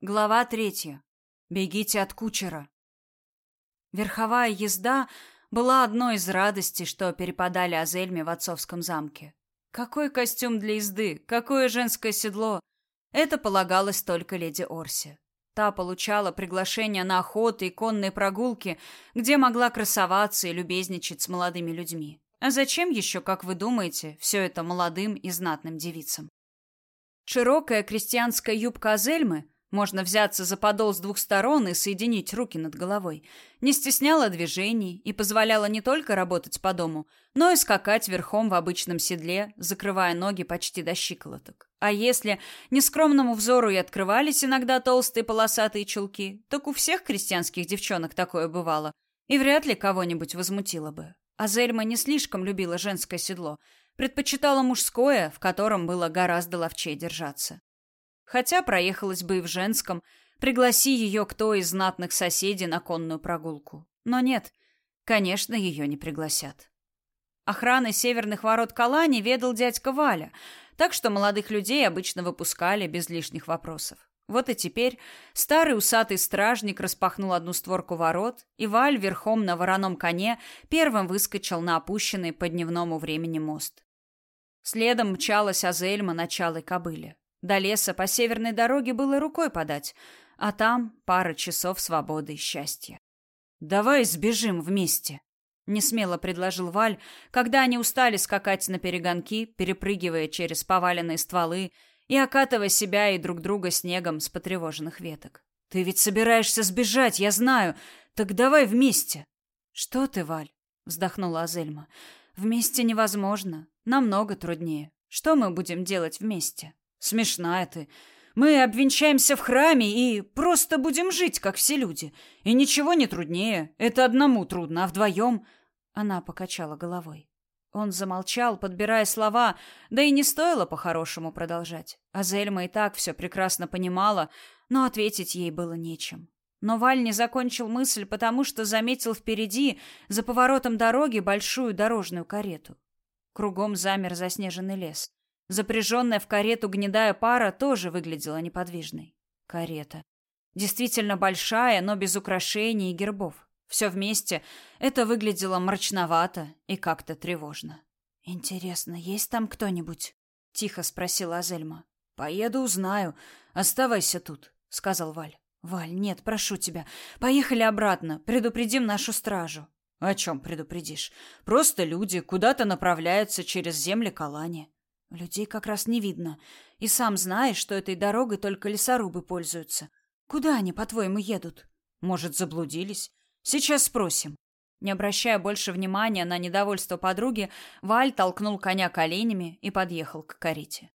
Глава третья. Бегите от кучера. Верховая езда была одной из радостей, что перепадали Азельме в отцовском замке. Какой костюм для езды, какое женское седло. Это полагалось только леди Орсе. Та получала приглашения на охоты и конные прогулки, где могла красоваться и любезничать с молодыми людьми. А зачем еще, как вы думаете, все это молодым и знатным девицам? Широкая крестьянская юбка Азельмы можно взяться за подол с двух сторон и соединить руки над головой. Не стесняла движений и позволяла не только работать по дому, но и скакать верхом в обычном седле, закрывая ноги почти до щиколоток. А если нескромному взору и открывались иногда толстые полосатые чулки, так у всех крестьянских девчонок такое бывало, и вряд ли кого-нибудь возмутило бы. А Зельма не слишком любила женское седло, предпочитала мужское, в котором было гораздо ловчее держаться. Хотя проехалась бы и в женском, пригласи ее кто из знатных соседей на конную прогулку. Но нет, конечно, ее не пригласят. Охраной северных ворот Калани ведал дядька Валя, так что молодых людей обычно выпускали без лишних вопросов. Вот и теперь старый усатый стражник распахнул одну створку ворот, и Валь верхом на вороном коне первым выскочил на опущенный по дневному времени мост. Следом мчалась Азельма на чалой кобыле. До леса по северной дороге было рукой подать, а там пара часов свободы и счастья. «Давай сбежим вместе», — несмело предложил Валь, когда они устали скакать на перегонки, перепрыгивая через поваленные стволы и окатывая себя и друг друга снегом с потревоженных веток. «Ты ведь собираешься сбежать, я знаю. Так давай вместе». «Что ты, Валь?» — вздохнула Азельма. «Вместе невозможно. Намного труднее. Что мы будем делать вместе?» Смешная ты. Мы обвенчаемся в храме и просто будем жить, как все люди. И ничего не труднее. Это одному трудно, а вдвоем...» Она покачала головой. Он замолчал, подбирая слова, да и не стоило по-хорошему продолжать. Азельма и так все прекрасно понимала, но ответить ей было нечем. Но Валь не закончил мысль, потому что заметил впереди, за поворотом дороги, большую дорожную карету. Кругом замер заснеженный лес. Запряженная в карету гнедая пара тоже выглядела неподвижной. Карета. Действительно большая, но без украшений и гербов. Все вместе это выглядело мрачновато и как-то тревожно. «Интересно, есть там кто-нибудь?» — тихо спросила Азельма. «Поеду, узнаю. Оставайся тут», — сказал Валь. «Валь, нет, прошу тебя. Поехали обратно. Предупредим нашу стражу». «О чем предупредишь? Просто люди куда-то направляются через земли Калани. Людей как раз не видно. И сам знаешь, что этой дорогой только лесорубы пользуются. Куда они, по-твоему, едут? Может, заблудились? Сейчас спросим. Не обращая больше внимания на недовольство подруги, Валь толкнул коня коленями и подъехал к карете.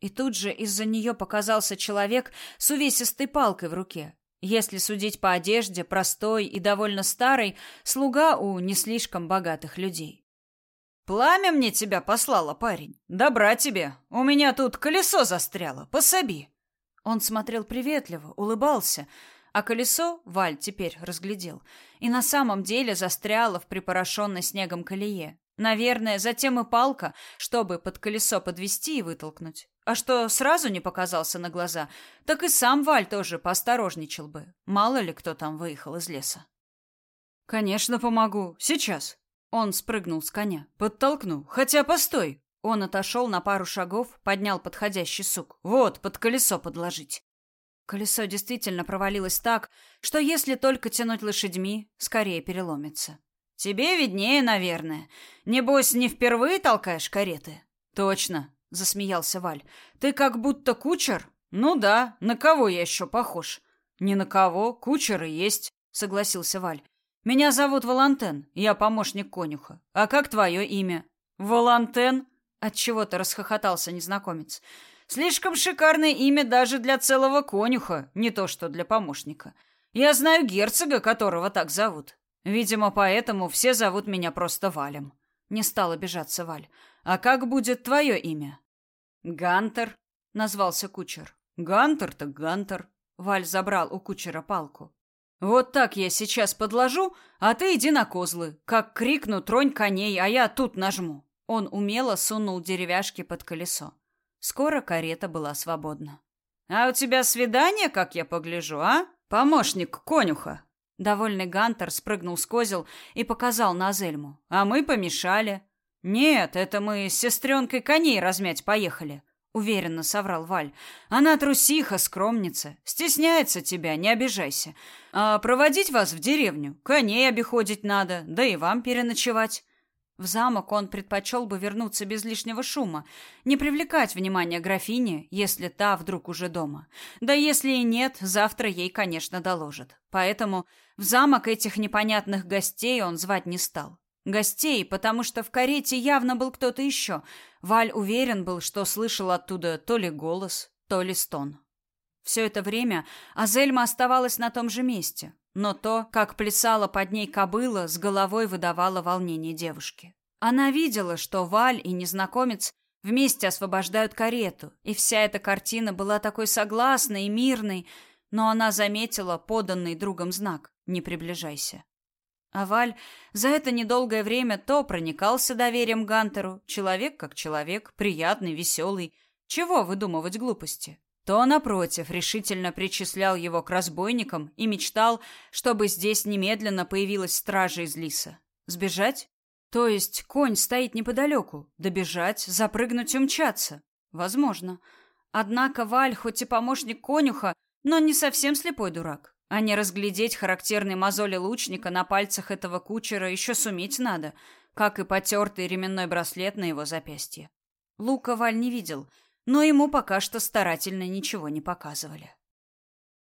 И тут же из-за нее показался человек с увесистой палкой в руке. Если судить по одежде, простой и довольно старой, слуга у не слишком богатых людей. Пламя мне тебя послало, парень. Добра тебе. У меня тут колесо застряло. Пособи. Он смотрел приветливо, улыбался, а колесо Валь теперь разглядел. И на самом деле застряло в припорошенной снегом колее. Наверное, затем и палка, чтобы под колесо подвести и вытолкнуть. А что сразу не показался на глаза, так и сам Валь тоже поосторожничал бы. Мало ли кто там выехал из леса. Конечно, помогу. Сейчас. Он спрыгнул с коня. Подтолкну. Хотя, постой. Он отошел на пару шагов, поднял подходящий сук. Вот, под колесо подложить. Колесо действительно провалилось так, что если только тянуть лошадьми, скорее переломится. Тебе виднее, наверное. Небось, не впервые толкаешь кареты? Точно, засмеялся Валь. Ты как будто кучер? Ну да, на кого я еще похож? Ни на кого, кучер и есть, согласился Валь. Меня зовут Валантен, я помощник конюха. А как твое имя? Валантен? От чего-то расхохотался незнакомец. Слишком шикарное имя даже для целого конюха, не то что для помощника. Я знаю герцога, которого так зовут. Видимо, поэтому все зовут меня просто Валем. Не стал обижаться Валь. А как будет твое имя? Гантер, назвался кучер. Гантер так Гантер. Валь забрал у кучера палку. Вот так я сейчас подложу, а ты иди на козлы. Как крикну, тронь коней, а я тут нажму. Он умело сунул деревяшки под колесо. Скоро карета была свободна. А у тебя свидание, как я погляжу, а? Помощник конюха. Довольный Гантер спрыгнул с козел и показал на Азельму. А мы помешали. Нет, это мы с сестренкой коней размять поехали. Уверенно соврал Валь. Она трусиха, скромница. Стесняется тебя, не обижайся. А проводить вас в деревню? Коней обиходить надо, да и вам переночевать. В замок он предпочел бы вернуться без лишнего шума, не привлекать внимания графини, если та вдруг уже дома. Да если и нет, завтра ей, конечно, доложат. Поэтому в замок этих непонятных гостей он звать не стал. Гостей, потому что в карете явно был кто-то еще. Валь уверен был, что слышал оттуда то ли голос, то ли стон. Все это время Азельма оставалась на том же месте, но то, как плясала под ней кобыла, с головой выдавало волнение девушки. Она видела, что Валь и незнакомец вместе освобождают карету, и вся эта картина была такой согласной и мирной, но она заметила поданный другом знак «Не приближайся». А Валь за это недолгое время то проникался доверием Гантеру, человек как человек, приятный, веселый, чего выдумывать глупости, то, напротив, решительно причислял его к разбойникам и мечтал, чтобы здесь немедленно появилась стража из лиса. Сбежать? То есть конь стоит неподалеку. Добежать, запрыгнуть, умчаться. Возможно. Однако Валь, хоть и помощник конюха, но не совсем слепой дурак. А не разглядеть характерные мозоли лучника на пальцах этого кучера еще суметь надо, как и потертый ременной браслет на его запястье. Лука Валь не видел — но ему пока что старательно ничего не показывали.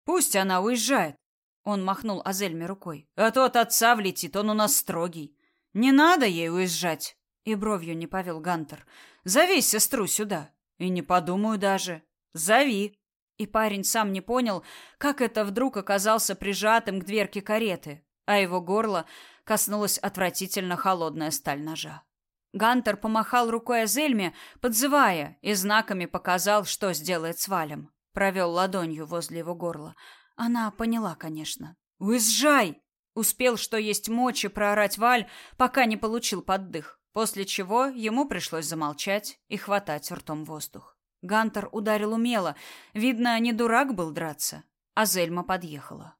«Пусть она уезжает», — он махнул Азельме рукой. «А то от отца влетит, он у нас строгий. Не надо ей уезжать», — и бровью не повел Гантер. «Зови сестру сюда. И не подумаю даже. Зови». И парень сам не понял, как это вдруг оказался прижатым к дверке кареты, а его горло коснулась отвратительно холодная сталь ножа. Гантер помахал рукой Азельме, подзывая, и знаками показал, что сделает с Валем. Провел ладонью возле его горла. Она поняла, конечно. «Уезжай!» Успел, что есть мочи, проорать Валь, пока не получил поддых, после чего ему пришлось замолчать и хватать ртом воздух. Гантер ударил умело. Видно, не дурак был драться. А Зельма подъехала.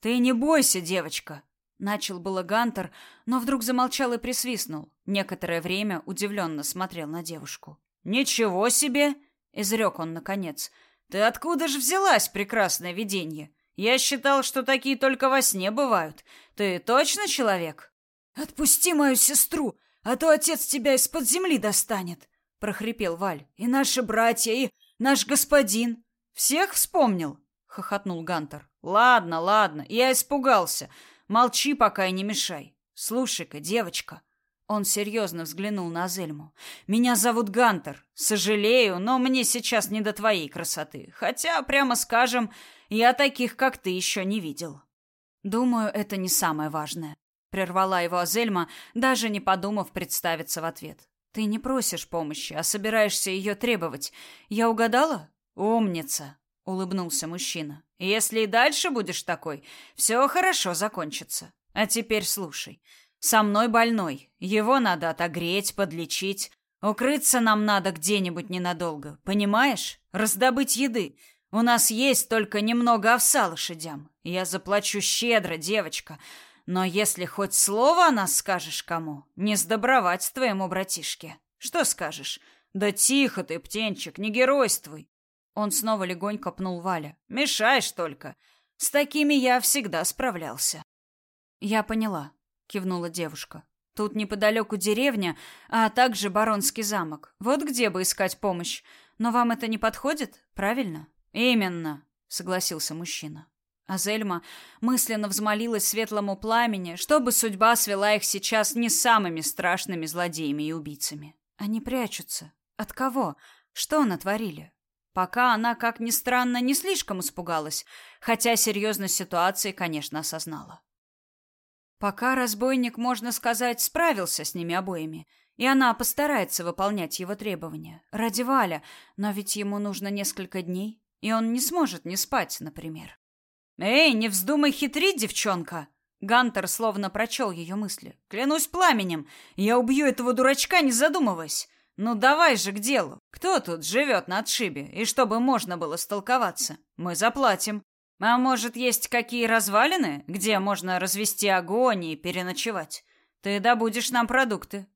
«Ты не бойся, девочка!» Начал было Гантер, но вдруг замолчал и присвистнул. Некоторое время удивленно смотрел на девушку. «Ничего себе!» — изрек он наконец. «Ты откуда же взялась, прекрасное видение? Я считал, что такие только во сне бывают. Ты точно человек?» «Отпусти мою сестру, а то отец тебя из-под земли достанет!» — прохрипел Валь. «И наши братья, и наш господин!» «Всех вспомнил?» — хохотнул Гантер. «Ладно, ладно, я испугался. Молчи пока и не мешай. Слушай-ка, девочка. Он серьезно взглянул на Зельму. Меня зовут Гантер. Сожалею, но мне сейчас не до твоей красоты. Хотя, прямо скажем, я таких, как ты, еще не видел. Думаю, это не самое важное. Прервала его Азельма, даже не подумав представиться в ответ. Ты не просишь помощи, а собираешься ее требовать. Я угадала? Умница улыбнулся мужчина. Если и дальше будешь такой, все хорошо закончится. А теперь слушай. Со мной больной. Его надо отогреть, подлечить. Укрыться нам надо где-нибудь ненадолго. Понимаешь? Раздобыть еды. У нас есть только немного овса лошадям. Я заплачу щедро, девочка. Но если хоть слово о нас скажешь кому, не сдобровать твоему братишке. Что скажешь? Да тихо ты, птенчик, не геройствуй. Он снова легонько пнул Валя. «Мешаешь только. С такими я всегда справлялся». «Я поняла», — кивнула девушка. «Тут неподалеку деревня, а также баронский замок. Вот где бы искать помощь. Но вам это не подходит, правильно?» «Именно», — согласился мужчина. Азельма мысленно взмолилась светлому пламени, чтобы судьба свела их сейчас не самыми страшными злодеями и убийцами. Они прячутся. От кого? Что натворили? Пока она, как ни странно, не слишком испугалась, хотя серьезность ситуации, конечно, осознала. Пока разбойник, можно сказать, справился с ними обоими, и она постарается выполнять его требования. Ради Валя, но ведь ему нужно несколько дней, и он не сможет не спать, например. «Эй, не вздумай хитрить, девчонка!» Гантер словно прочел ее мысли. «Клянусь пламенем, я убью этого дурачка, не задумываясь. Ну давай же к делу. Кто тут живет на отшибе? И чтобы можно было столковаться, мы заплатим. А может, есть какие развалины, где можно развести огонь и переночевать? Ты добудешь нам продукты.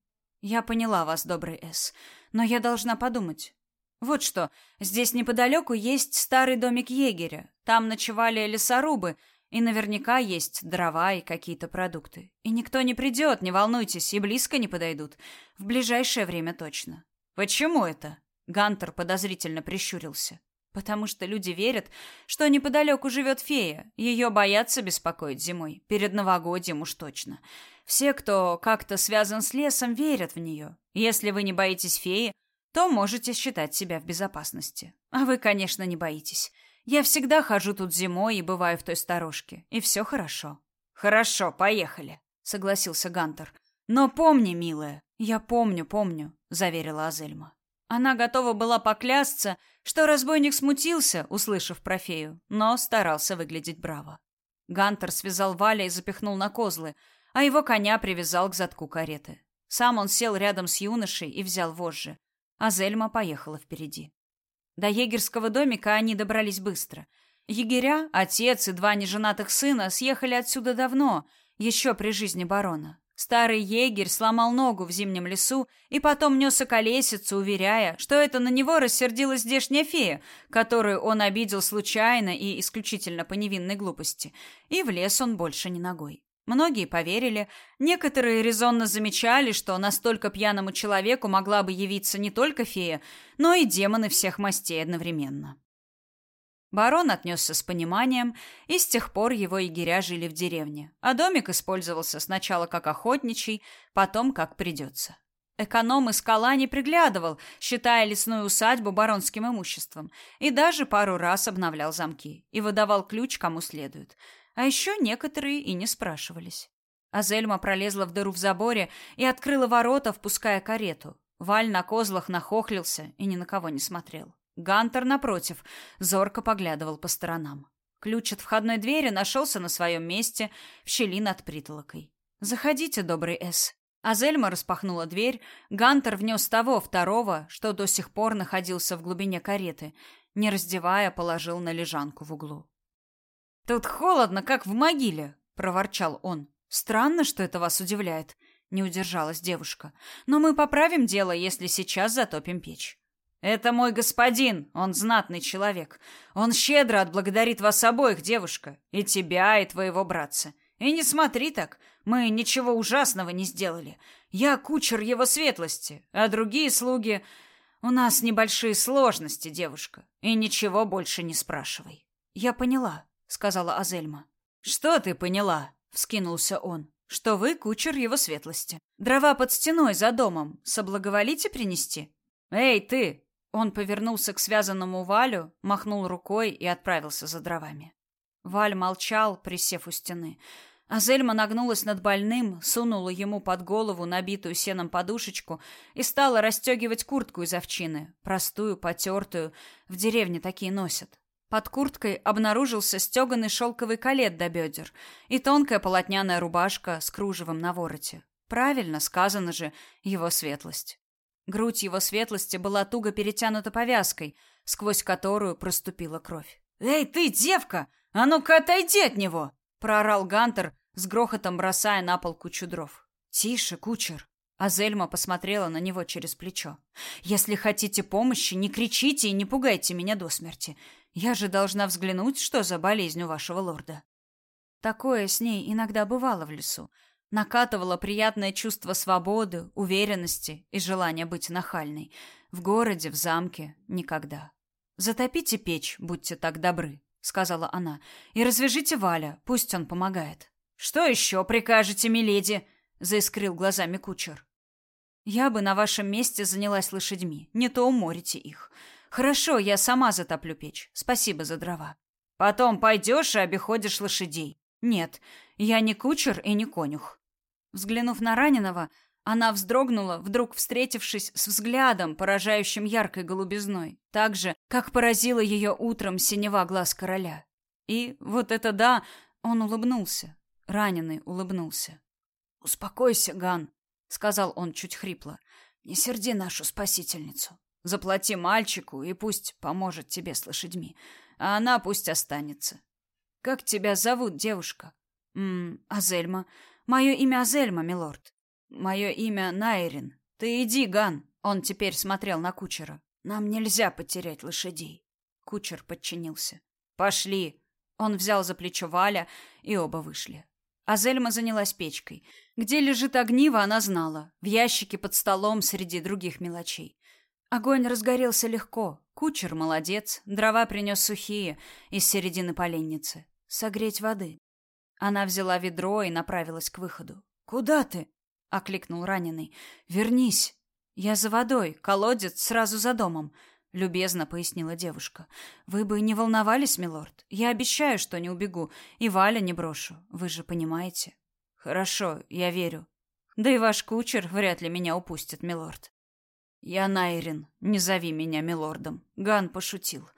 Я поняла вас, добрый С, но я должна подумать. Вот что, здесь неподалеку есть старый домик егеря. Там ночевали лесорубы, и наверняка есть дрова и какие-то продукты. И никто не придет, не волнуйтесь, и близко не подойдут. В ближайшее время точно. Почему это? Гантер подозрительно прищурился. Потому что люди верят, что неподалеку живет фея. Ее боятся беспокоить зимой. Перед новогодием уж точно. Все, кто как-то связан с лесом, верят в нее. Если вы не боитесь феи, то можете считать себя в безопасности. А вы, конечно, не боитесь. Я всегда хожу тут зимой и бываю в той сторожке, и все хорошо. Хорошо, поехали, согласился Гантер. Но помни, милая, я помню, помню, заверила Азельма. Она готова была поклясться, что разбойник смутился, услышав про фею, но старался выглядеть браво. Гантер связал Валя и запихнул на козлы, а его коня привязал к задку кареты. Сам он сел рядом с юношей и взял вожжи а Зельма поехала впереди. До егерского домика они добрались быстро. Егеря, отец и два неженатых сына съехали отсюда давно, еще при жизни барона. Старый егерь сломал ногу в зимнем лесу и потом нес околесицу, уверяя, что это на него рассердилась здешняя фея, которую он обидел случайно и исключительно по невинной глупости, и в лес он больше не ногой. Многие поверили, некоторые резонно замечали, что настолько пьяному человеку могла бы явиться не только фея, но и демоны всех мастей одновременно. Барон отнесся с пониманием, и с тех пор его егеря жили в деревне, а домик использовался сначала как охотничий, потом как придется. Эконом из скала не приглядывал, считая лесную усадьбу баронским имуществом, и даже пару раз обновлял замки и выдавал ключ кому следует – а еще некоторые и не спрашивались. Азельма пролезла в дыру в заборе и открыла ворота, впуская карету. Валь на козлах нахохлился и ни на кого не смотрел. Гантер, напротив, зорко поглядывал по сторонам. Ключ от входной двери нашелся на своем месте в щели над притолокой. «Заходите, добрый С». Азельма распахнула дверь, Гантер внес того, второго, что до сих пор находился в глубине кареты, не раздевая, положил на лежанку в углу. Тут холодно, как в могиле, проворчал он. Странно, что это вас удивляет, не удержалась девушка. Но мы поправим дело, если сейчас затопим печь. Это мой господин, он знатный человек. Он щедро отблагодарит вас обоих, девушка, и тебя, и твоего братца. И не смотри так, мы ничего ужасного не сделали. Я кучер его светлости, а другие слуги... У нас небольшие сложности, девушка, и ничего больше не спрашивай. Я поняла, сказала Азельма. Что ты поняла? вскинулся он. Что вы кучер его светлости. Дрова под стеной за домом соблаговолите принести? Эй, ты! Он повернулся к связанному Валю, махнул рукой и отправился за дровами. Валь молчал, присев у стены. Азельма нагнулась над больным, сунула ему под голову набитую сеном подушечку и стала расстегивать куртку из овчины, простую, потертую, в деревне такие носят. Под курткой обнаружился стеганый шелковый колет до бедер и тонкая полотняная рубашка с кружевом на вороте. Правильно сказано же его светлость. Грудь его светлости была туго перетянута повязкой, сквозь которую проступила кровь. «Эй, ты, девка! А ну-ка отойди от него!» — проорал Гантер, с грохотом бросая на пол кучу дров. «Тише, кучер!» Азельма посмотрела на него через плечо. «Если хотите помощи, не кричите и не пугайте меня до смерти. Я же должна взглянуть, что за болезнь у вашего лорда. Такое с ней иногда бывало в лесу. Накатывало приятное чувство свободы, уверенности и желание быть нахальной. В городе, в замке никогда. Затопите печь, будьте так добры, сказала она. И развяжите Валя, пусть он помогает. Что еще прикажете, миледи? заискрил глазами кучер. Я бы на вашем месте занялась лошадьми, не то уморите их. Хорошо, я сама затоплю печь. Спасибо за дрова. Потом пойдешь и обиходишь лошадей. Нет, я не кучер и не конюх. Взглянув на раненого, она вздрогнула, вдруг встретившись с взглядом, поражающим яркой голубизной, так же, как поразила ее утром синева глаз короля. И вот это да, он улыбнулся. Раненый улыбнулся. «Успокойся, Ган», — сказал он чуть хрипло. Не серди нашу спасительницу. Заплати мальчику, и пусть поможет тебе с лошадьми, а она пусть останется. Как тебя зовут, девушка? М, Азельма. Мое имя Азельма, милорд. Мое имя Найрин. Ты иди, Ган. Он теперь смотрел на кучера. Нам нельзя потерять лошадей. Кучер подчинился. Пошли. Он взял за плечо Валя, и оба вышли. Азельма занялась печкой. Где лежит огниво, она знала. В ящике под столом среди других мелочей. Огонь разгорелся легко. Кучер молодец, дрова принес сухие из середины поленницы. Согреть воды. Она взяла ведро и направилась к выходу. «Куда ты?» — окликнул раненый. «Вернись!» «Я за водой, колодец сразу за домом», — любезно пояснила девушка. «Вы бы не волновались, милорд. Я обещаю, что не убегу, и Валя не брошу. Вы же понимаете?» «Хорошо, я верю. Да и ваш кучер вряд ли меня упустит, милорд». «Я Найрин. Не зови меня милордом». Ган пошутил.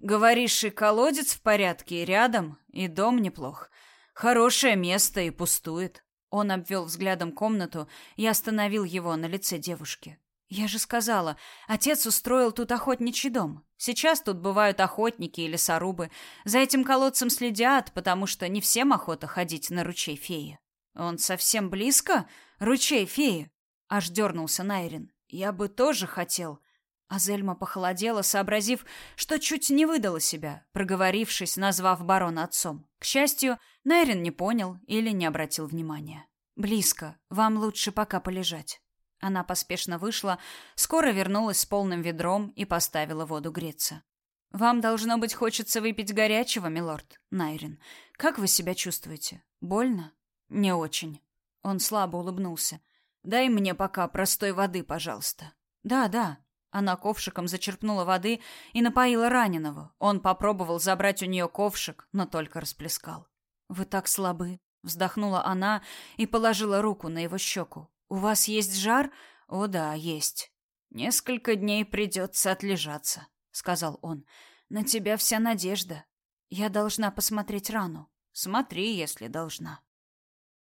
«Говоришь, и колодец в порядке, и рядом, и дом неплох. Хорошее место и пустует». Он обвел взглядом комнату и остановил его на лице девушки. Я же сказала, отец устроил тут охотничий дом. Сейчас тут бывают охотники или сорубы. За этим колодцем следят, потому что не всем охота ходить на ручей феи. Он совсем близко? Ручей феи? Аж дернулся Найрин. Я бы тоже хотел. Азельма похолодела, сообразив, что чуть не выдала себя, проговорившись, назвав барона отцом. К счастью, Найрин не понял или не обратил внимания. «Близко. Вам лучше пока полежать». Она поспешно вышла, скоро вернулась с полным ведром и поставила воду греться. Вам должно быть хочется выпить горячего, милорд Найрин. Как вы себя чувствуете? Больно? Не очень. Он слабо улыбнулся. Дай мне пока простой воды, пожалуйста. Да, да. Она ковшиком зачерпнула воды и напоила раненого. Он попробовал забрать у нее ковшик, но только расплескал. Вы так слабы, вздохнула она и положила руку на его щеку. У вас есть жар? О да, есть. Несколько дней придется отлежаться, сказал он. На тебя вся надежда. Я должна посмотреть рану. Смотри, если должна.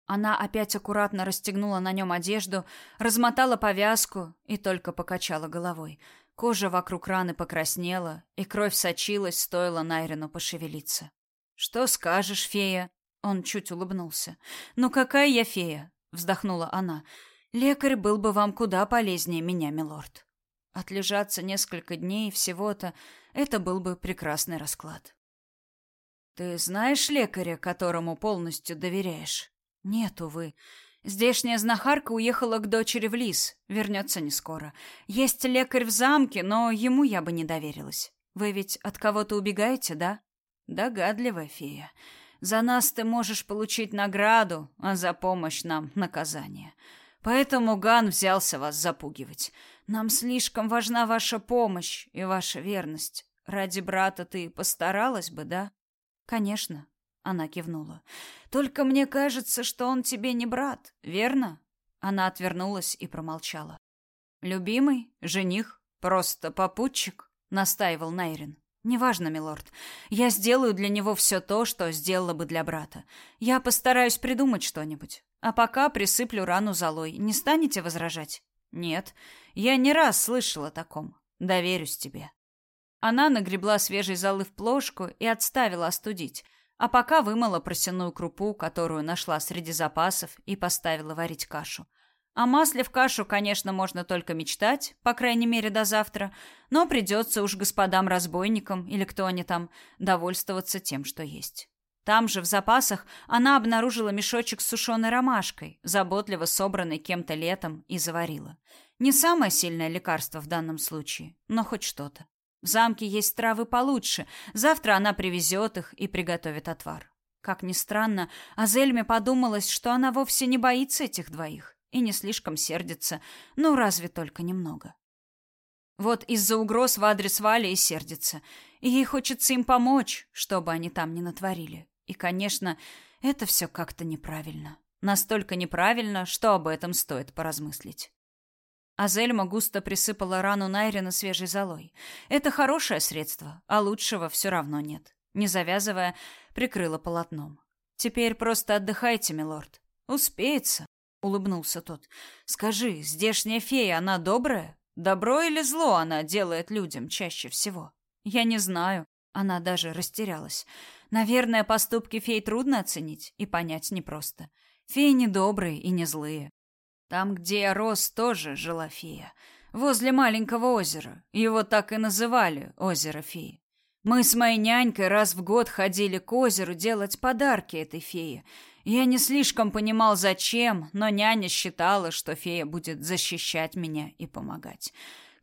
Она опять аккуратно расстегнула на нем одежду, размотала повязку и только покачала головой. Кожа вокруг раны покраснела, и кровь сочилась, стоило Найрену пошевелиться. «Что скажешь, фея?» Он чуть улыбнулся. «Ну какая я фея?» — вздохнула она. Лекарь был бы вам куда полезнее меня, милорд. Отлежаться несколько дней всего-то это был бы прекрасный расклад. Ты знаешь лекаря, которому полностью доверяешь? Нет, увы. Здешняя знахарка уехала к дочери в лис, вернется не скоро. Есть лекарь в замке, но ему я бы не доверилась. Вы ведь от кого-то убегаете, да? Догадливая фея. За нас ты можешь получить награду, а за помощь нам наказание. Поэтому Ган взялся вас запугивать. Нам слишком важна ваша помощь и ваша верность. Ради брата ты постаралась бы, да? Конечно, она кивнула. Только мне кажется, что он тебе не брат, верно? Она отвернулась и промолчала. Любимый, жених, просто попутчик, настаивал Найрин. Неважно, милорд. Я сделаю для него все то, что сделала бы для брата. Я постараюсь придумать что-нибудь. А пока присыплю рану золой. Не станете возражать? Нет. Я не раз слышала о таком. Доверюсь тебе. Она нагребла свежей золы в плошку и отставила остудить, а пока вымыла просяную крупу, которую нашла среди запасов, и поставила варить кашу. О масле в кашу, конечно, можно только мечтать, по крайней мере, до завтра, но придется уж господам-разбойникам или кто они там довольствоваться тем, что есть. Там же, в запасах, она обнаружила мешочек с сушеной ромашкой, заботливо собранный кем-то летом, и заварила. Не самое сильное лекарство в данном случае, но хоть что-то. В замке есть травы получше. Завтра она привезет их и приготовит отвар. Как ни странно, Азельме подумалось, что она вовсе не боится этих двоих и не слишком сердится, ну, разве только немного. Вот из-за угроз в адрес Вали и сердится, и ей хочется им помочь, чтобы они там не натворили. И, конечно, это все как-то неправильно. Настолько неправильно, что об этом стоит поразмыслить. Азельма густо присыпала рану Найрина свежей золой. Это хорошее средство, а лучшего все равно нет. Не завязывая, прикрыла полотном. Теперь просто отдыхайте, милорд. Успеется. улыбнулся тот. Скажи, здешняя фея, она добрая? Добро или зло она делает людям чаще всего? Я не знаю. Она даже растерялась. Наверное, поступки фей трудно оценить и понять непросто. Феи не добрые и не злые. Там, где я рос, тоже жила фея. Возле маленького озера. Его так и называли «Озеро феи». Мы с моей нянькой раз в год ходили к озеру делать подарки этой фее. Я не слишком понимал, зачем, но няня считала, что фея будет защищать меня и помогать.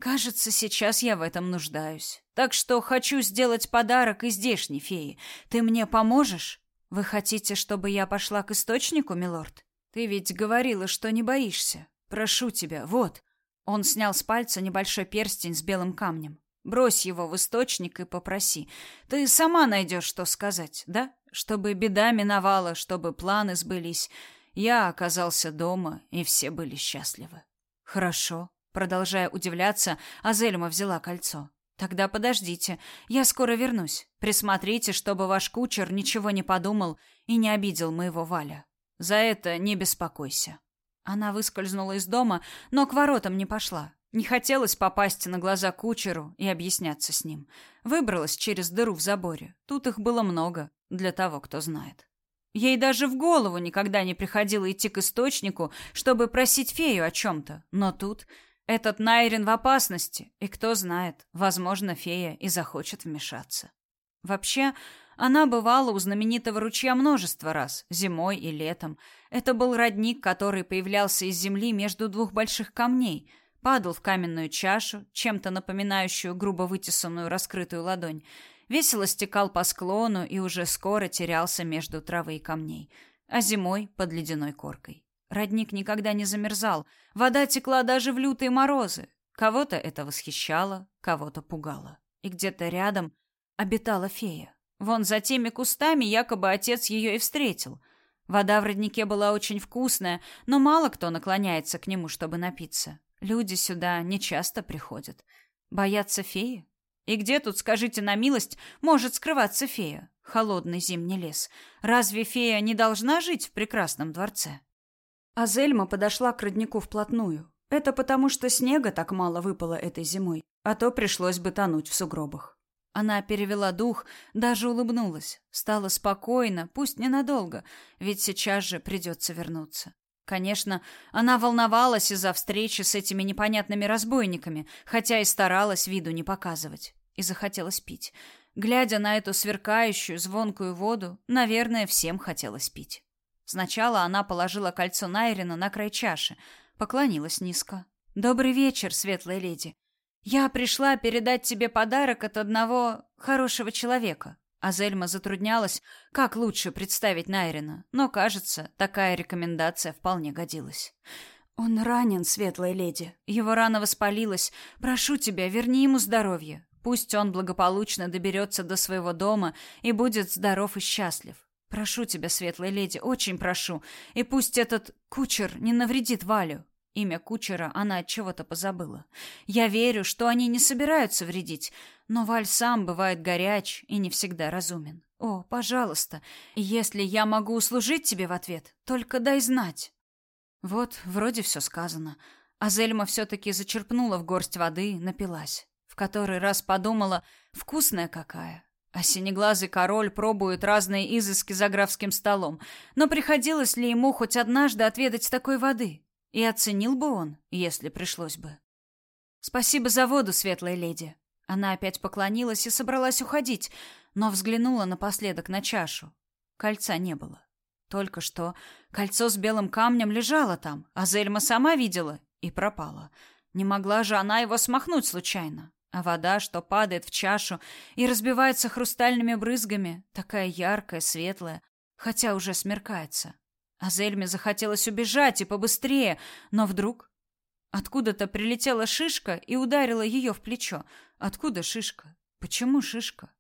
Кажется, сейчас я в этом нуждаюсь. Так что хочу сделать подарок и здешней фее. Ты мне поможешь? Вы хотите, чтобы я пошла к источнику, милорд? Ты ведь говорила, что не боишься. Прошу тебя, вот. Он снял с пальца небольшой перстень с белым камнем. Брось его в источник и попроси. Ты сама найдешь, что сказать, да? Чтобы беда миновала, чтобы планы сбылись. Я оказался дома, и все были счастливы. Хорошо. Продолжая удивляться, Азельма взяла кольцо. Тогда подождите, я скоро вернусь. Присмотрите, чтобы ваш кучер ничего не подумал и не обидел моего Валя. За это не беспокойся. Она выскользнула из дома, но к воротам не пошла. Не хотелось попасть на глаза кучеру и объясняться с ним. Выбралась через дыру в заборе. Тут их было много, для того, кто знает. Ей даже в голову никогда не приходило идти к источнику, чтобы просить фею о чем-то. Но тут этот Найрин в опасности, и кто знает, возможно, фея и захочет вмешаться. Вообще, она бывала у знаменитого ручья множество раз, зимой и летом. Это был родник, который появлялся из земли между двух больших камней, падал в каменную чашу, чем-то напоминающую грубо вытесанную раскрытую ладонь, весело стекал по склону и уже скоро терялся между травы и камней, а зимой под ледяной коркой. Родник никогда не замерзал, вода текла даже в лютые морозы. Кого-то это восхищало, кого-то пугало. И где-то рядом обитала фея. Вон за теми кустами якобы отец ее и встретил. Вода в роднике была очень вкусная, но мало кто наклоняется к нему, чтобы напиться. Люди сюда не часто приходят. Боятся феи? И где тут, скажите на милость, может скрываться фея? Холодный зимний лес. Разве фея не должна жить в прекрасном дворце? Азельма подошла к роднику вплотную. Это потому, что снега так мало выпало этой зимой, а то пришлось бы тонуть в сугробах. Она перевела дух, даже улыбнулась. Стало спокойно, пусть ненадолго, ведь сейчас же придется вернуться. Конечно, она волновалась из-за встречи с этими непонятными разбойниками, хотя и старалась виду не показывать. И захотелось пить. Глядя на эту сверкающую, звонкую воду, наверное, всем хотелось пить. Сначала она положила кольцо Найрина на край чаши, поклонилась низко. «Добрый вечер, светлая леди. Я пришла передать тебе подарок от одного хорошего человека». Азельма затруднялась, как лучше представить Найрина, но, кажется, такая рекомендация вполне годилась. «Он ранен, светлая леди. Его рана воспалилась. Прошу тебя, верни ему здоровье. Пусть он благополучно доберется до своего дома и будет здоров и счастлив. Прошу тебя, светлая леди, очень прошу. И пусть этот кучер не навредит Валю. Имя кучера она от чего-то позабыла. Я верю, что они не собираются вредить, но Валь сам бывает горяч и не всегда разумен. О, пожалуйста, если я могу услужить тебе в ответ, только дай знать. Вот, вроде все сказано. А Зельма все-таки зачерпнула в горсть воды, напилась. В который раз подумала, вкусная какая, а синеглазый король пробует разные изыски за графским столом. Но приходилось ли ему хоть однажды отведать такой воды? И оценил бы он, если пришлось бы. «Спасибо за воду, светлая леди». Она опять поклонилась и собралась уходить, но взглянула напоследок на чашу. Кольца не было. Только что кольцо с белым камнем лежало там, а Зельма сама видела и пропала. Не могла же она его смахнуть случайно. А вода, что падает в чашу и разбивается хрустальными брызгами, такая яркая, светлая, хотя уже смеркается. А Зельме захотелось убежать и побыстрее, но вдруг откуда-то прилетела шишка и ударила ее в плечо. Откуда шишка? Почему шишка?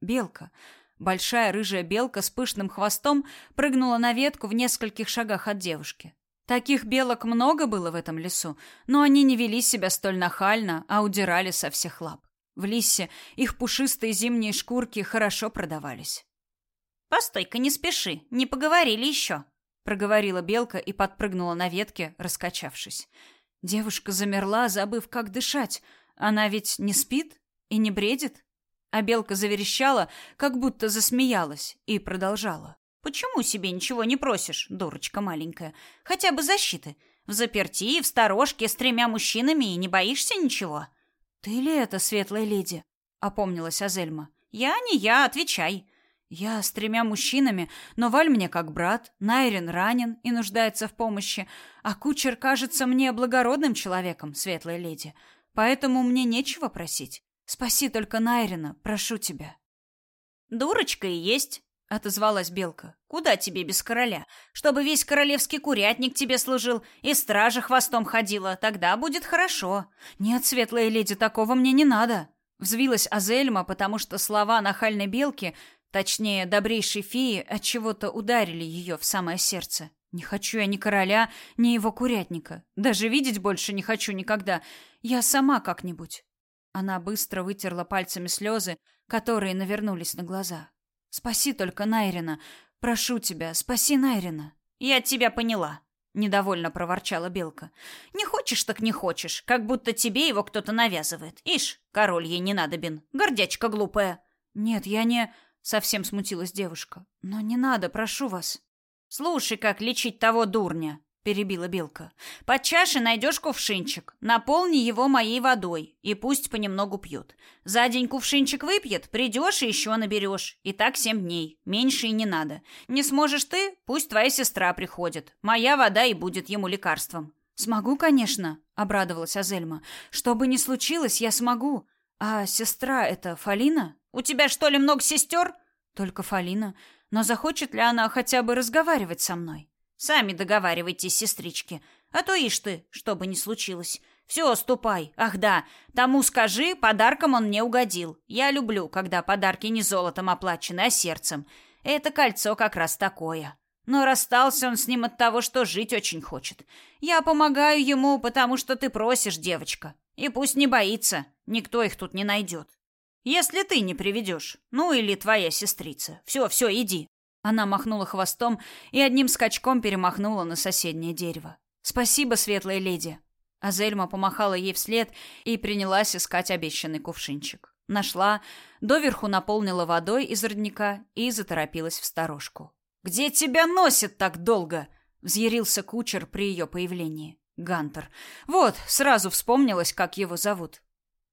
Белка. Большая рыжая белка с пышным хвостом прыгнула на ветку в нескольких шагах от девушки. Таких белок много было в этом лесу, но они не вели себя столь нахально, а удирали со всех лап. В лисе их пушистые зимние шкурки хорошо продавались. «Постой-ка, не спеши, не поговорили еще». проговорила белка и подпрыгнула на ветке, раскачавшись. Девушка замерла, забыв, как дышать. Она ведь не спит и не бредит? А белка заверещала, как будто засмеялась, и продолжала. «Почему себе ничего не просишь, дурочка маленькая? Хотя бы защиты. В заперти, в сторожке, с тремя мужчинами и не боишься ничего?» «Ты ли это, светлая леди?» — опомнилась Азельма. «Я не я, отвечай». «Я с тремя мужчинами, но Валь мне как брат, Найрин ранен и нуждается в помощи, а кучер кажется мне благородным человеком, светлая леди, поэтому мне нечего просить. Спаси только Найрина, прошу тебя». «Дурочка и есть», — отозвалась Белка. «Куда тебе без короля? Чтобы весь королевский курятник тебе служил и стража хвостом ходила, тогда будет хорошо». «Нет, светлая леди, такого мне не надо», — взвилась Азельма, потому что слова нахальной Белки, точнее, добрейшей феи, от чего то ударили ее в самое сердце. «Не хочу я ни короля, ни его курятника. Даже видеть больше не хочу никогда. Я сама как-нибудь». Она быстро вытерла пальцами слезы, которые навернулись на глаза. «Спаси только Найрина. Прошу тебя, спаси Найрина». «Я тебя поняла», — недовольно проворчала Белка. «Не хочешь, так не хочешь, как будто тебе его кто-то навязывает. Ишь, король ей не надобен, гордячка глупая». «Нет, я не...» — совсем смутилась девушка. «Но не надо, прошу вас». «Слушай, как лечить того дурня», перебила белка. Под чашей найдешь кувшинчик, наполни его моей водой и пусть понемногу пьет. За день кувшинчик выпьет, придешь и еще наберешь. И так семь дней, меньше и не надо. Не сможешь ты, пусть твоя сестра приходит. Моя вода и будет ему лекарством. Смогу, конечно, обрадовалась Азельма. Что бы ни случилось, я смогу. А сестра это Фалина? У тебя что ли много сестер? Только Фалина. Но захочет ли она хотя бы разговаривать со мной? Сами договаривайтесь, сестрички. А то ишь ты, что бы ни случилось. Все, ступай. Ах да, тому скажи, подарком он мне угодил. Я люблю, когда подарки не золотом оплачены, а сердцем. Это кольцо как раз такое. Но расстался он с ним от того, что жить очень хочет. Я помогаю ему, потому что ты просишь, девочка. И пусть не боится, никто их тут не найдет. Если ты не приведешь, ну или твоя сестрица. Все, все, иди. Она махнула хвостом и одним скачком перемахнула на соседнее дерево. «Спасибо, светлая леди!» Азельма помахала ей вслед и принялась искать обещанный кувшинчик. Нашла, доверху наполнила водой из родника и заторопилась в сторожку. «Где тебя носит так долго?» — взъярился кучер при ее появлении. Гантер. Вот, сразу вспомнилось, как его зовут.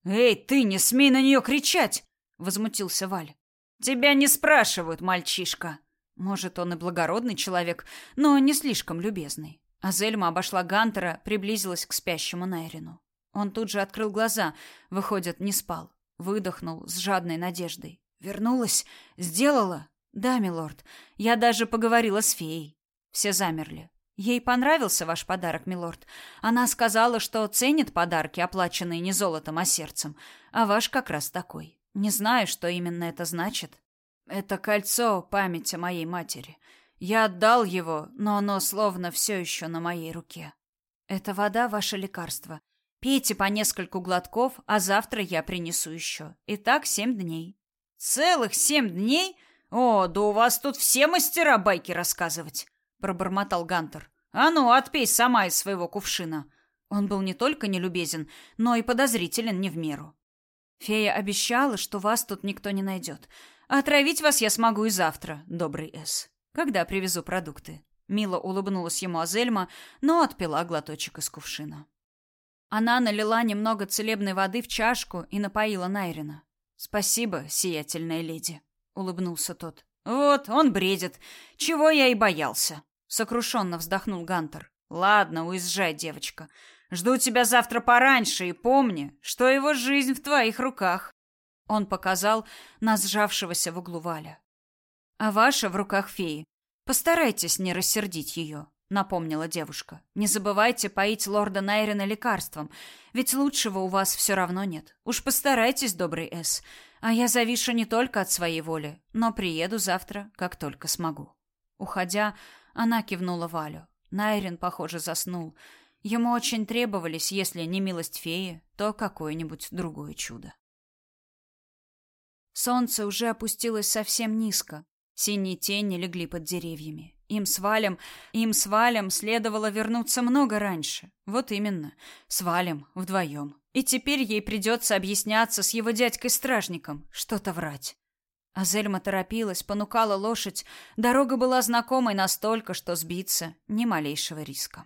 «Эй, ты, не смей на нее кричать!» — возмутился Валь. «Тебя не спрашивают, мальчишка!» Может, он и благородный человек, но не слишком любезный. Азельма обошла Гантера, приблизилась к спящему Найрину. Он тут же открыл глаза, выходит, не спал. Выдохнул с жадной надеждой. «Вернулась? Сделала?» «Да, милорд. Я даже поговорила с феей». Все замерли. «Ей понравился ваш подарок, милорд. Она сказала, что ценит подарки, оплаченные не золотом, а сердцем. А ваш как раз такой. Не знаю, что именно это значит». Это кольцо памяти моей матери. Я отдал его, но оно словно все еще на моей руке. Это вода ваше лекарство. Пейте по нескольку глотков, а завтра я принесу еще. И так семь дней. Целых семь дней? О, да у вас тут все мастера байки рассказывать, пробормотал Гантер. А ну, отпей сама из своего кувшина. Он был не только нелюбезен, но и подозрителен не в меру. Фея обещала, что вас тут никто не найдет. Отравить вас я смогу и завтра, добрый С. Когда привезу продукты. Мило улыбнулась ему Азельма, но отпила глоточек из кувшина. Она налила немного целебной воды в чашку и напоила Найрина. «Спасибо, сиятельная леди», — улыбнулся тот. «Вот, он бредит. Чего я и боялся», — сокрушенно вздохнул Гантер. «Ладно, уезжай, девочка. Жду тебя завтра пораньше и помни, что его жизнь в твоих руках». Он показал на сжавшегося в углу Валя. А ваша в руках феи. Постарайтесь не рассердить ее, напомнила девушка. Не забывайте поить лорда Найрена лекарством, ведь лучшего у вас все равно нет. Уж постарайтесь, добрый С. А я завишу не только от своей воли, но приеду завтра, как только смогу. Уходя, она кивнула Валю. Найрен, похоже, заснул. Ему очень требовались, если не милость феи, то какое-нибудь другое чудо. Солнце уже опустилось совсем низко. Синие тени легли под деревьями. Им с Валем, им с Валем следовало вернуться много раньше. Вот именно, с Валем вдвоем. И теперь ей придется объясняться с его дядькой-стражником, что-то врать. Азельма торопилась, понукала лошадь. Дорога была знакомой настолько, что сбиться ни малейшего риска.